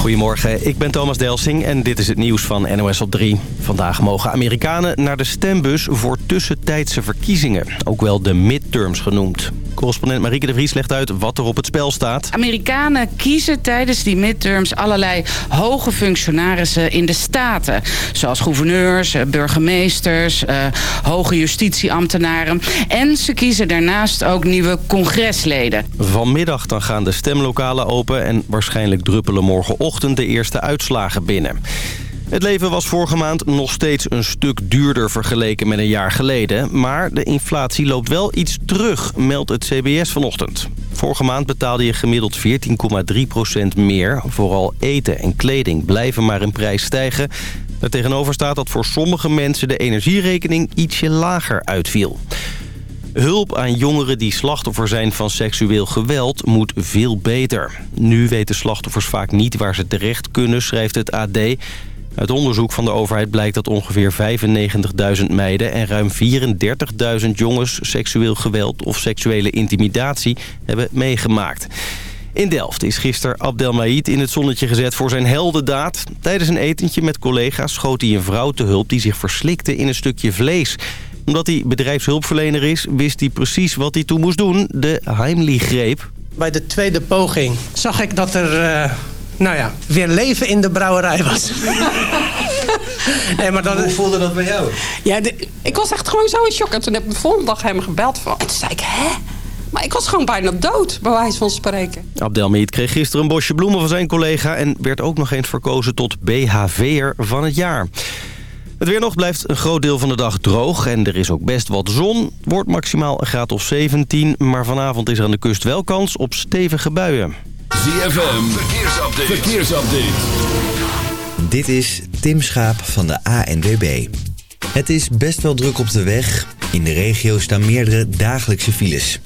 Goedemorgen, ik ben Thomas Delsing en dit is het nieuws van NOS op 3. Vandaag mogen Amerikanen naar de stembus voor tussentijdse verkiezingen. Ook wel de midterms genoemd. Correspondent Marieke de Vries legt uit wat er op het spel staat. Amerikanen kiezen tijdens die midterms allerlei hoge functionarissen in de staten. Zoals gouverneurs, eh, burgemeesters, eh, hoge justitieambtenaren. En ze kiezen daarnaast ook nieuwe congresleden. Vanmiddag dan gaan de stemlokalen open en waarschijnlijk druppelen morgenochtend de eerste uitslagen binnen. Het leven was vorige maand nog steeds een stuk duurder vergeleken met een jaar geleden. Maar de inflatie loopt wel iets terug, meldt het CBS vanochtend. Vorige maand betaalde je gemiddeld 14,3% meer. Vooral eten en kleding blijven maar in prijs stijgen. Daartegenover staat dat voor sommige mensen de energierekening ietsje lager uitviel. Hulp aan jongeren die slachtoffer zijn van seksueel geweld moet veel beter. Nu weten slachtoffers vaak niet waar ze terecht kunnen, schrijft het AD. Uit onderzoek van de overheid blijkt dat ongeveer 95.000 meiden en ruim 34.000 jongens seksueel geweld of seksuele intimidatie hebben meegemaakt. In Delft is gisteren Abdelmaid in het zonnetje gezet voor zijn heldendaad. Tijdens een etentje met collega's schoot hij een vrouw te hulp die zich verslikte in een stukje vlees omdat hij bedrijfshulpverlener is, wist hij precies wat hij toen moest doen. De Heimlich-greep. Bij de tweede poging zag ik dat er... Uh, nou ja, weer leven in de brouwerij was. nee, maar dan... Hoe voelde dat bij jou? Ja, ik was echt gewoon zo in shock. En toen heb ik de volgende dag hem gebeld. Van, en toen zei ik, hè? Maar ik was gewoon bijna dood, bij wijze van spreken. Abdelmeid kreeg gisteren een bosje bloemen van zijn collega... en werd ook nog eens verkozen tot BHV'er van het jaar. Het weer nog blijft een groot deel van de dag droog en er is ook best wat zon. Wordt maximaal een graad of 17, maar vanavond is er aan de kust wel kans op stevige buien. ZFM, verkeersupdate. verkeersupdate. Dit is Tim Schaap van de ANWB. Het is best wel druk op de weg. In de regio staan meerdere dagelijkse files.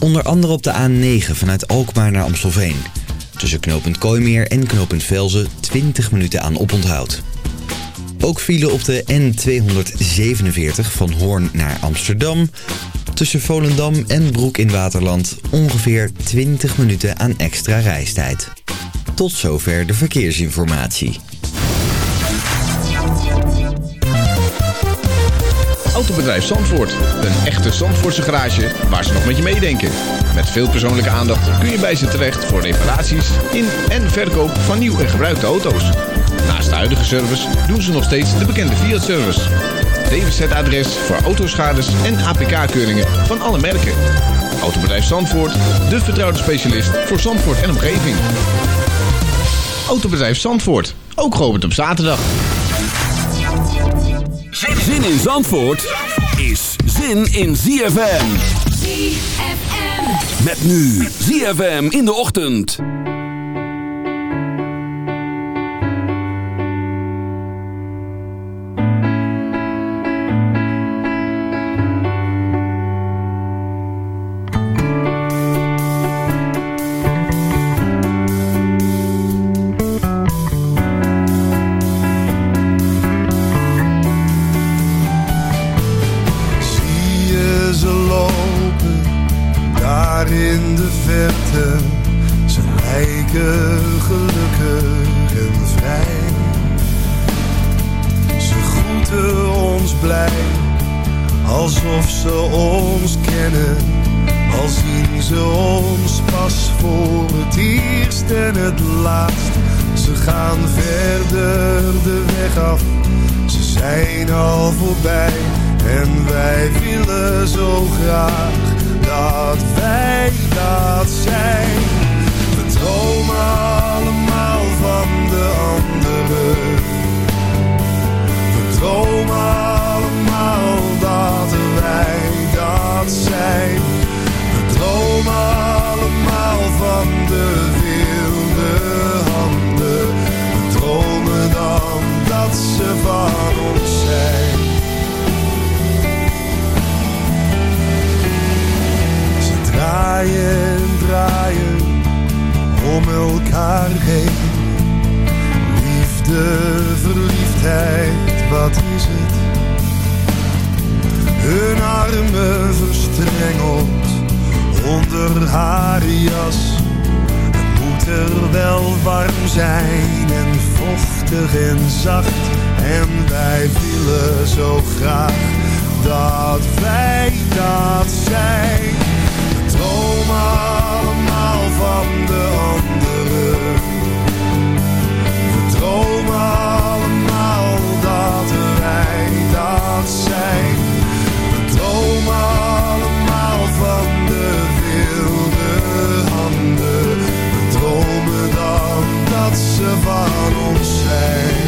Onder andere op de A9 vanuit Alkmaar naar Amstelveen. Tussen knooppunt Kooimeer en knooppunt Velzen 20 minuten aan oponthoud. Ook vielen op de N247 van Hoorn naar Amsterdam. Tussen Volendam en Broek in Waterland ongeveer 20 minuten aan extra reistijd. Tot zover de verkeersinformatie. Autobedrijf Zandvoort. Een echte Zandvoortse garage waar ze nog met je meedenken. Met veel persoonlijke aandacht kun je bij ze terecht voor reparaties in en verkoop van nieuw en gebruikte auto's. Naast de huidige service doen ze nog steeds de bekende Fiat-service. DWZ-adres voor autoschades en APK-keuringen van alle merken. Autobedrijf Zandvoort, de vertrouwde specialist voor Zandvoort en omgeving. Autobedrijf Zandvoort, ook geopend op zaterdag. Zin in Zandvoort is zin in ZFM. ZFM. Met nu ZFM in de ochtend. gelukkig en vrij. Ze groeten ons blij, alsof ze ons kennen. Al zien ze ons pas voor het eerst en het laatst. Ze gaan verder de weg af, ze zijn al voorbij. En wij willen zo graag dat wij dat zijn dromen allemaal van de anderen. We dromen allemaal dat wij dat zijn. We dromen allemaal van de wilde handen. We dromen dan dat ze van ons zijn. Ze draaien, draaien onder haar jas. Het moet water wel warm zijn en vochtig en zacht. En wij willen zo graag dat wij dat zijn. Dromen allemaal van de zijn. We dromen allemaal van de wilde handen. We dromen dan dat ze van ons zijn.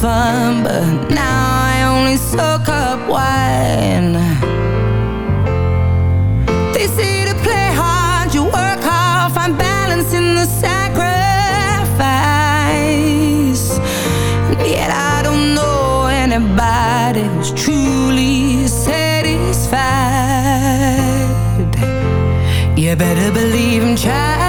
Fun, but now I only soak up wine. They say to play hard, you work hard, find balance in the sacrifice. Yet I don't know anybody who's truly satisfied. You better believe I'm trying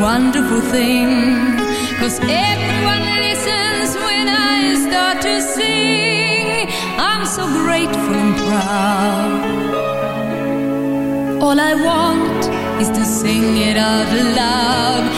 wonderful thing. Cause everyone listens when I start to sing. I'm so grateful and proud. All I want is to sing it out loud.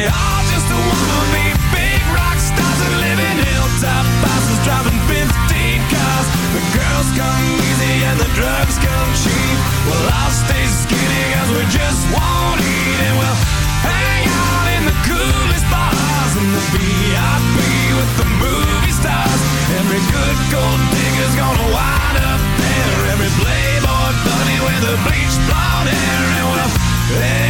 We all just wanna be big rock stars and live in hilltop bosses driving 15 cars. The girls come easy and the drugs come cheap. Well, I'll stay skinny cause we just won't eat and we'll hang out in the coolest bars the with the movie stars. Every good gold digger's gonna wind up there. Every playboy bunny with a bleached blonde hair. And well,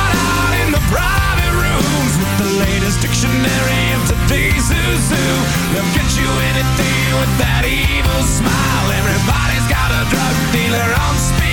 private rooms with the latest dictionary of today's who. They'll get you anything with that evil smile. Everybody's got a drug dealer on speed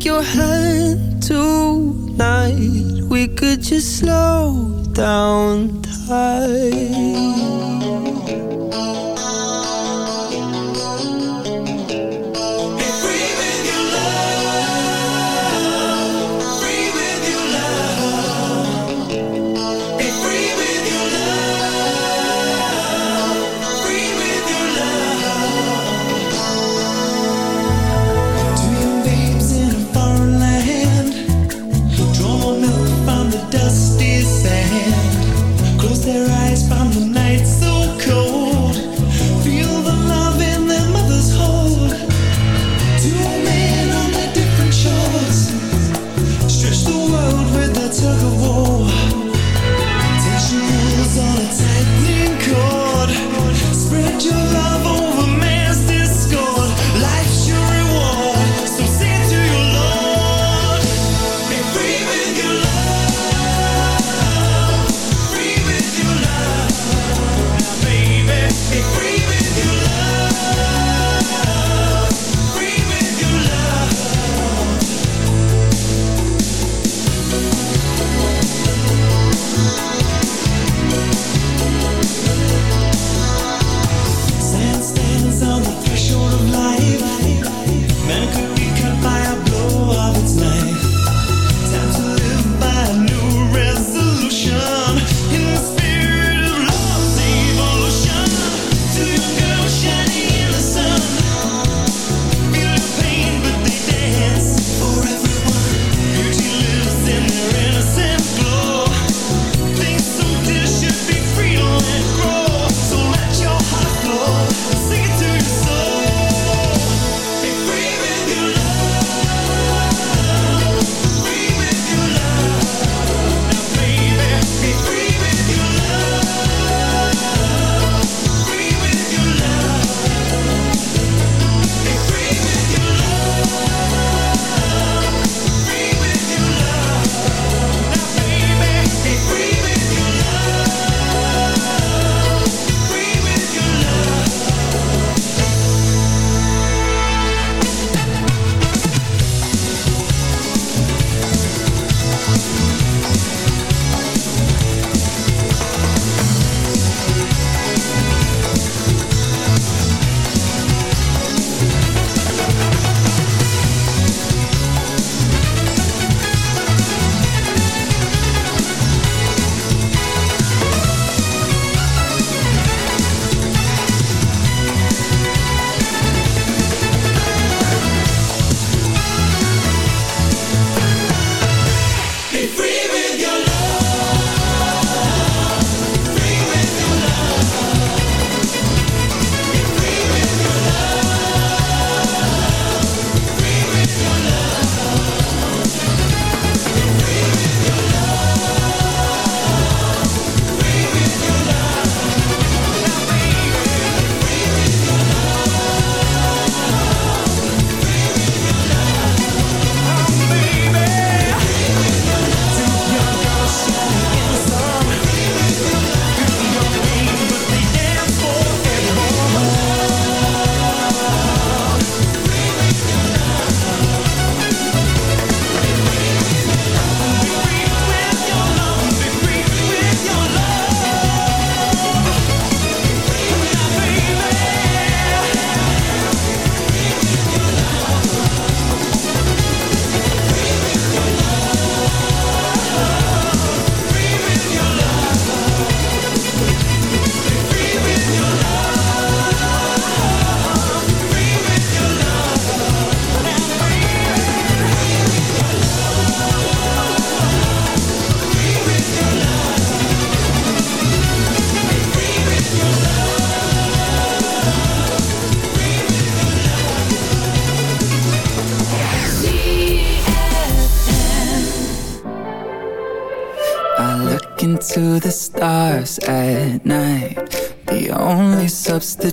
take your hand tonight. We could just slow down time.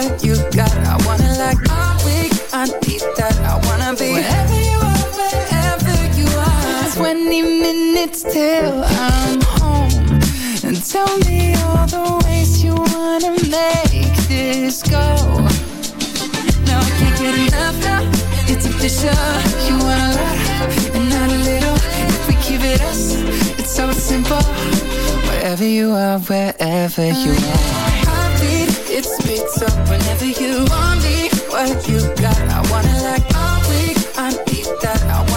What you got, I wanna like. I'm weak, I need that. I wanna be wherever you are, wherever you are. 20 minutes till I'm home. And tell me all the ways you wanna make this go. No, I can't get enough now. It's official. You want a lot and not a little. If we keep it us, it's so simple. Wherever you are, wherever you are. Whenever you want me. What you got, I wanna like. I'm weak, I need that. I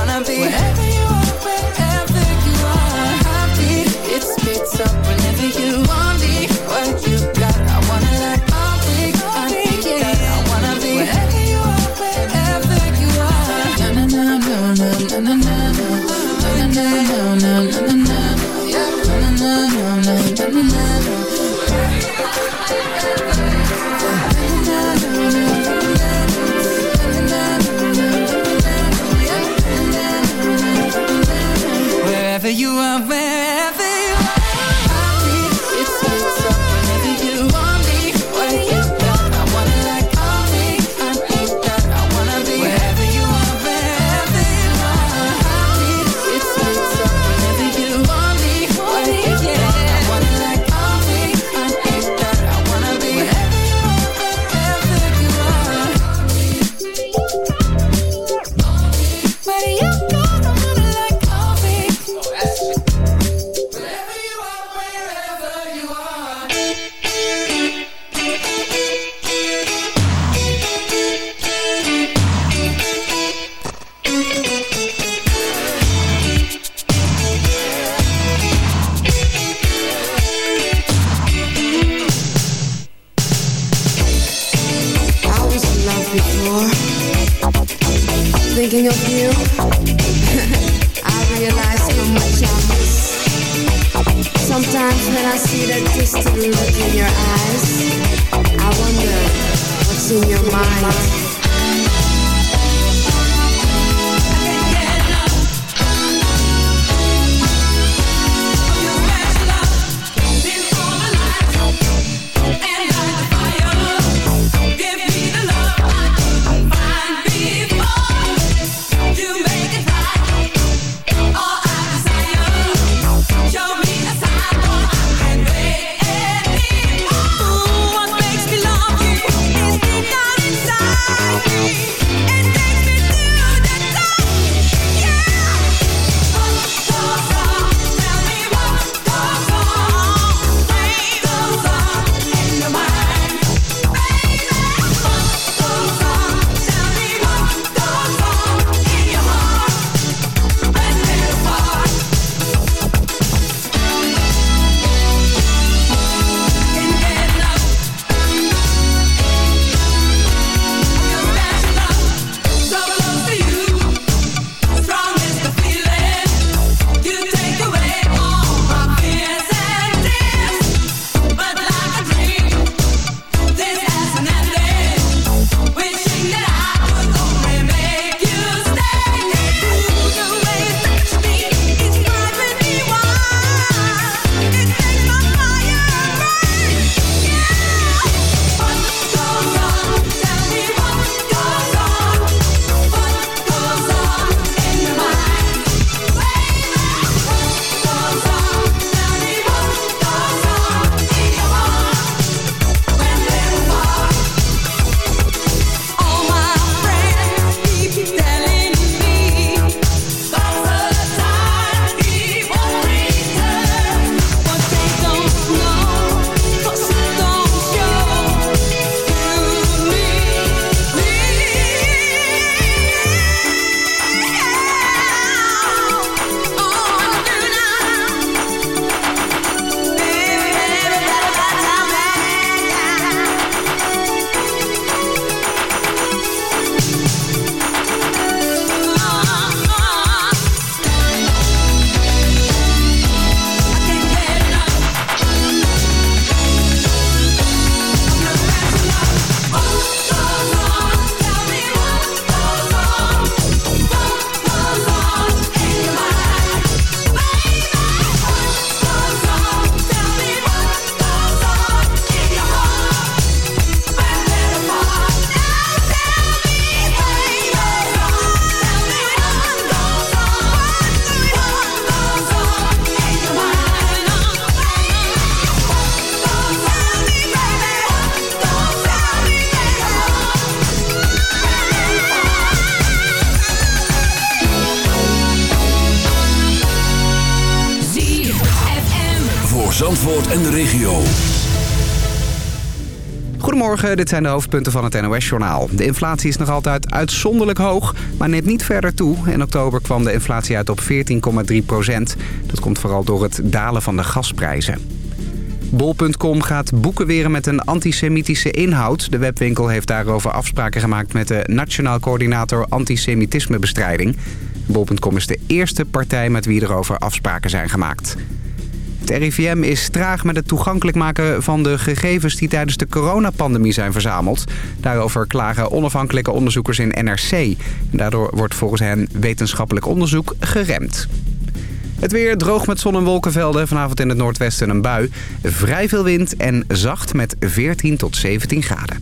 Dit zijn de hoofdpunten van het NOS-journaal. De inflatie is nog altijd uitzonderlijk hoog, maar neemt niet verder toe. In oktober kwam de inflatie uit op 14,3 procent. Dat komt vooral door het dalen van de gasprijzen. Bol.com gaat boeken weren met een antisemitische inhoud. De webwinkel heeft daarover afspraken gemaakt met de Nationaal Coördinator Antisemitismebestrijding. Bol.com is de eerste partij met wie erover afspraken zijn gemaakt. Het RIVM is traag met het toegankelijk maken van de gegevens die tijdens de coronapandemie zijn verzameld. Daarover klagen onafhankelijke onderzoekers in NRC. En daardoor wordt volgens hen wetenschappelijk onderzoek geremd. Het weer droog met zon en wolkenvelden. Vanavond in het noordwesten een bui. Vrij veel wind en zacht met 14 tot 17 graden.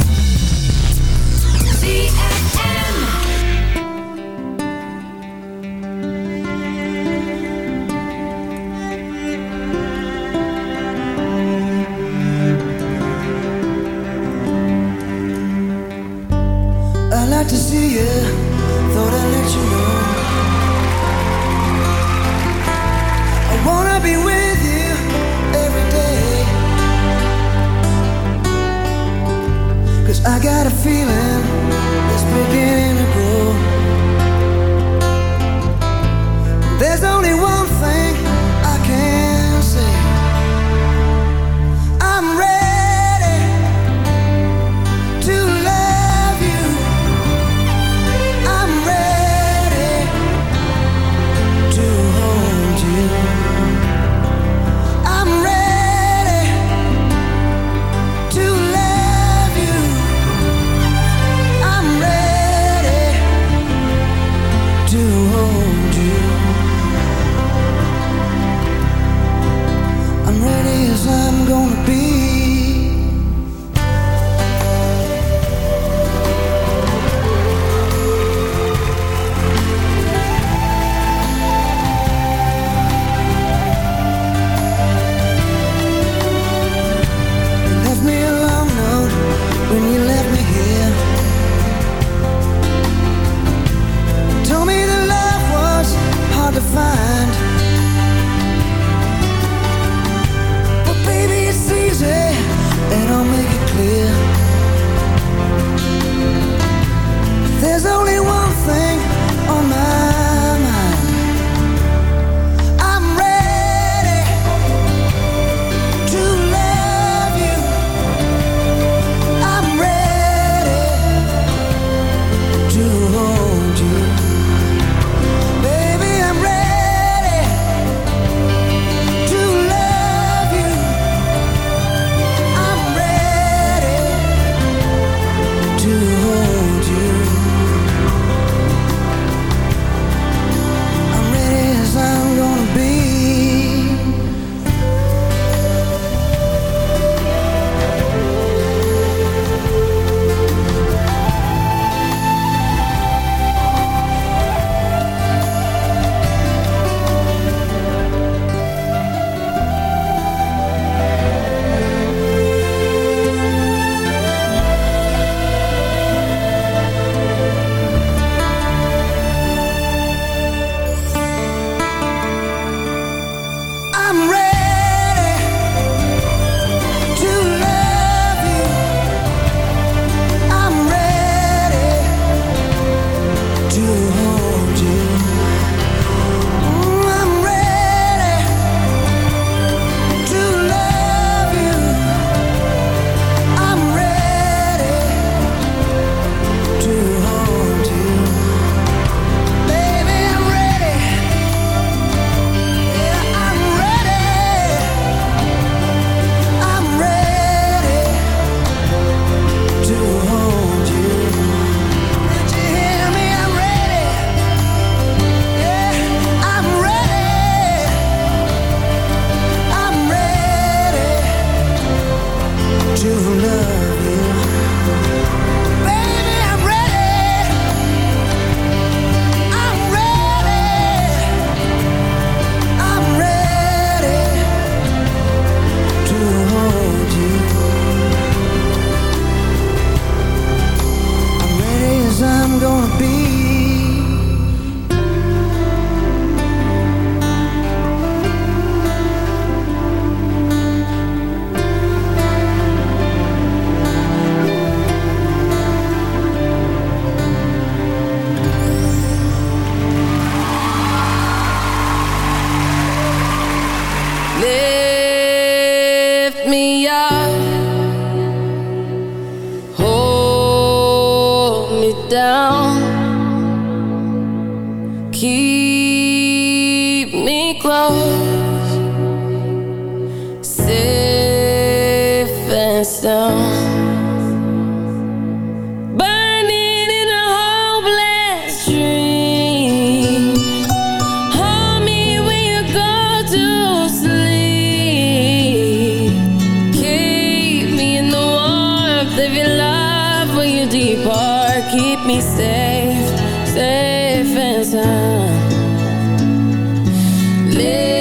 Live your life when you depart. Keep me safe, safe and sound. Live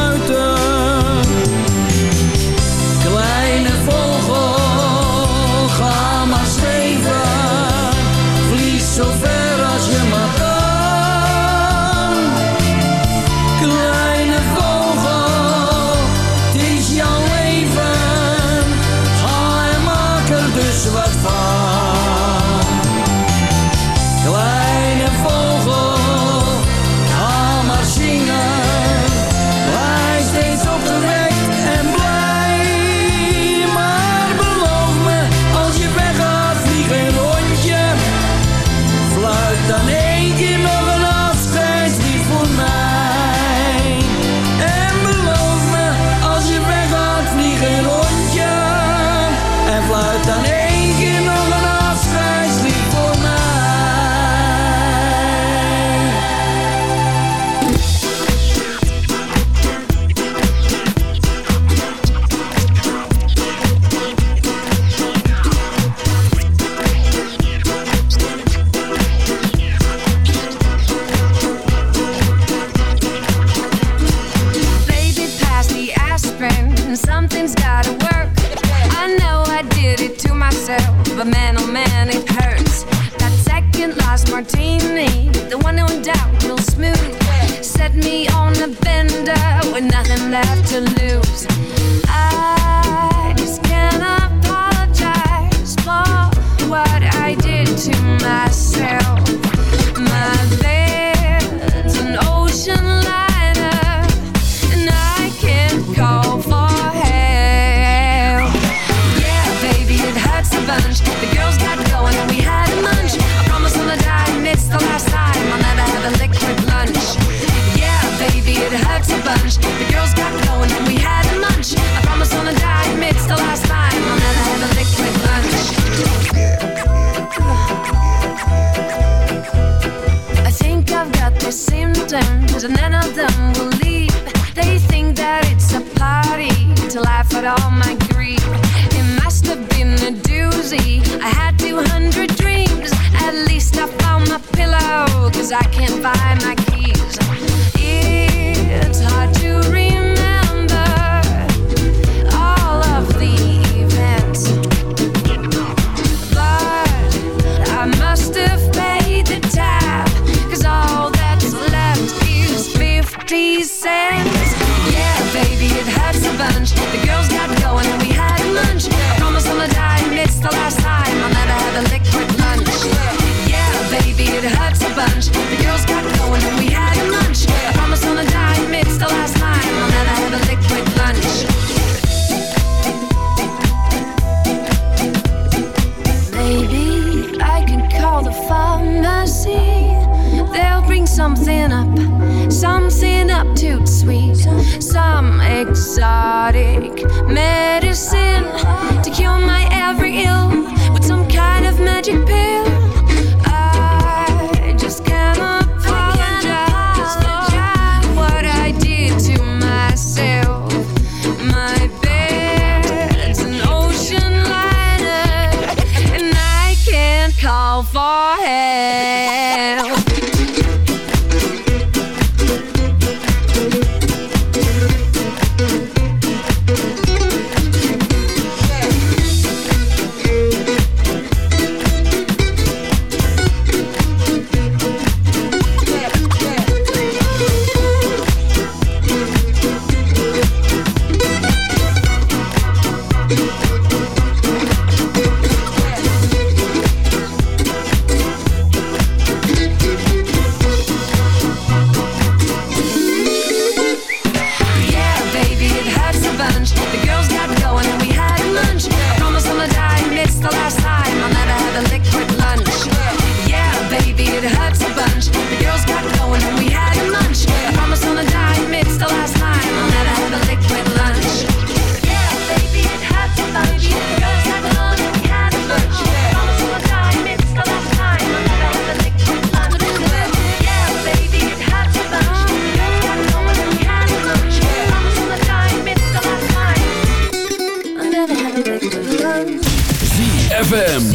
ZFM.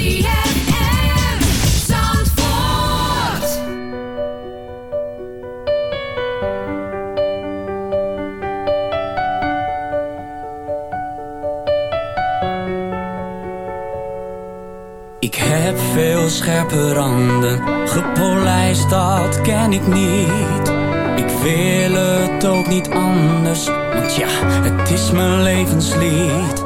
Ik heb veel scherpe randen, gepolijst dat ken ik niet. Ik wil het ook niet anders, want ja, het is mijn levenslied.